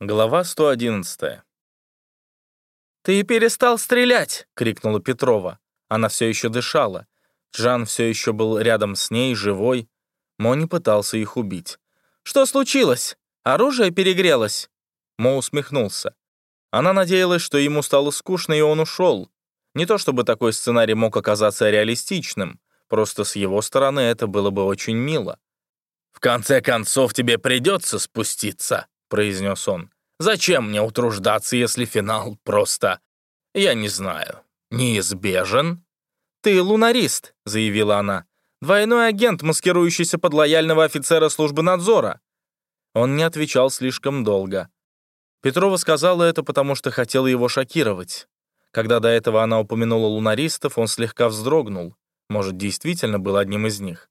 Глава 111. «Ты перестал стрелять!» — крикнула Петрова. Она все еще дышала. Джан все еще был рядом с ней, живой. Мо не пытался их убить. «Что случилось? Оружие перегрелось?» Мо усмехнулся. Она надеялась, что ему стало скучно, и он ушел. Не то чтобы такой сценарий мог оказаться реалистичным, просто с его стороны это было бы очень мило. «В конце концов, тебе придется спуститься», — произнес он. «Зачем мне утруждаться, если финал просто, я не знаю, неизбежен?» «Ты лунарист», — заявила она. «Двойной агент, маскирующийся под лояльного офицера службы надзора». Он не отвечал слишком долго. Петрова сказала это, потому что хотела его шокировать. Когда до этого она упомянула лунаристов, он слегка вздрогнул. Может, действительно был одним из них.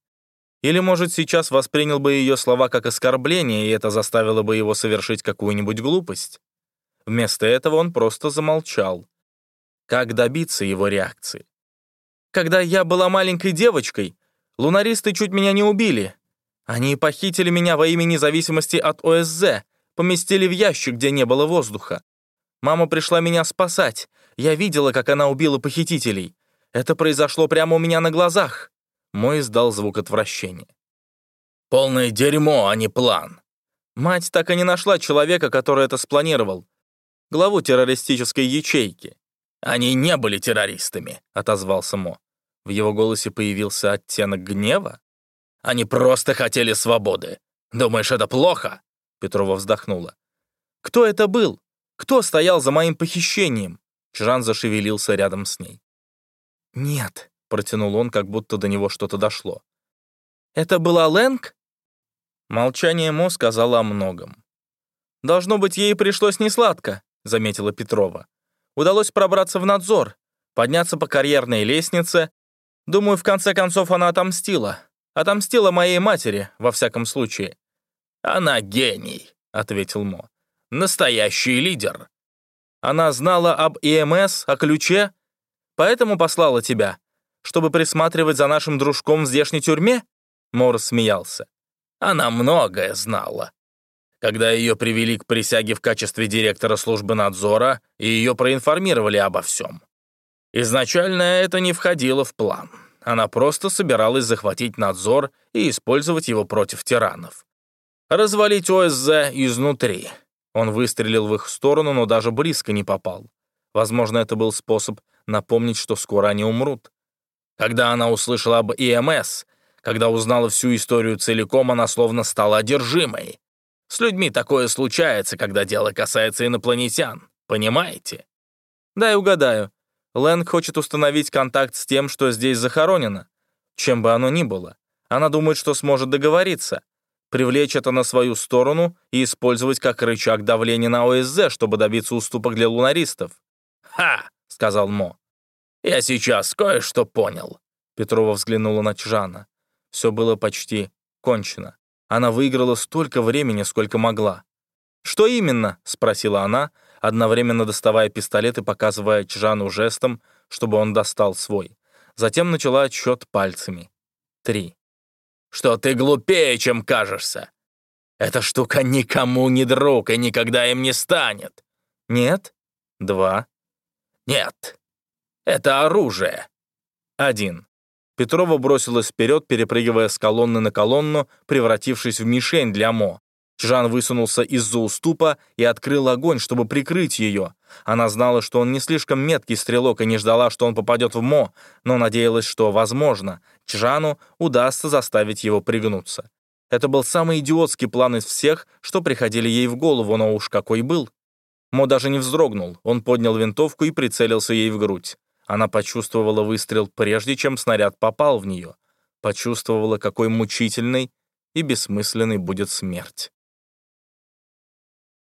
Или, может, сейчас воспринял бы ее слова как оскорбление, и это заставило бы его совершить какую-нибудь глупость. Вместо этого он просто замолчал. Как добиться его реакции? «Когда я была маленькой девочкой, лунаристы чуть меня не убили. Они похитили меня во имя независимости от ОСЗ, поместили в ящик, где не было воздуха. Мама пришла меня спасать. Я видела, как она убила похитителей. Это произошло прямо у меня на глазах. Мой издал звук отвращения. «Полное дерьмо, а не план». Мать так и не нашла человека, который это спланировал. Главу террористической ячейки. «Они не были террористами», — отозвался Мо. В его голосе появился оттенок гнева. «Они просто хотели свободы. Думаешь, это плохо?» Петрова вздохнула. «Кто это был? Кто стоял за моим похищением?» Чжан зашевелился рядом с ней. «Нет», протянул он, как будто до него что-то дошло. «Это была Лэнг?» Молчание Мо сказала о многом. «Должно быть, ей пришлось несладко», — заметила Петрова. «Удалось пробраться в надзор, подняться по карьерной лестнице. Думаю, в конце концов она отомстила. Отомстила моей матери, во всяком случае». «Она гений», — ответил Мо. «Настоящий лидер». «Она знала об ИМС, о ключе, поэтому послала тебя чтобы присматривать за нашим дружком в здешней тюрьме?» Морс смеялся. «Она многое знала. Когда ее привели к присяге в качестве директора службы надзора, и ее проинформировали обо всем. Изначально это не входило в план. Она просто собиралась захватить надзор и использовать его против тиранов. Развалить ОСЗ изнутри. Он выстрелил в их сторону, но даже близко не попал. Возможно, это был способ напомнить, что скоро они умрут. Когда она услышала об ИМС, когда узнала всю историю целиком, она словно стала одержимой. С людьми такое случается, когда дело касается инопланетян. Понимаете? Дай угадаю. Лэнг хочет установить контакт с тем, что здесь захоронено. Чем бы оно ни было. Она думает, что сможет договориться. Привлечь это на свою сторону и использовать как рычаг давления на ОСЗ, чтобы добиться уступок для лунаристов. «Ха!» — сказал Мо. «Я сейчас кое-что понял». Петрова взглянула на Чжана. Все было почти кончено. Она выиграла столько времени, сколько могла. «Что именно?» — спросила она, одновременно доставая пистолет и показывая Чжану жестом, чтобы он достал свой. Затем начала отсчет пальцами. Три. «Что ты глупее, чем кажешься. Эта штука никому не друг и никогда им не станет». «Нет?» «Два». «Нет, это оружие. Один. Петрова бросилась вперед, перепрыгивая с колонны на колонну, превратившись в мишень для Мо. Чжан высунулся из-за уступа и открыл огонь, чтобы прикрыть ее. Она знала, что он не слишком меткий стрелок и не ждала, что он попадет в Мо, но надеялась, что, возможно, Чжану удастся заставить его пригнуться. Это был самый идиотский план из всех, что приходили ей в голову, но уж какой был. Мо даже не вздрогнул, он поднял винтовку и прицелился ей в грудь. Она почувствовала выстрел прежде, чем снаряд попал в нее. Почувствовала, какой мучительной и бессмысленной будет смерть.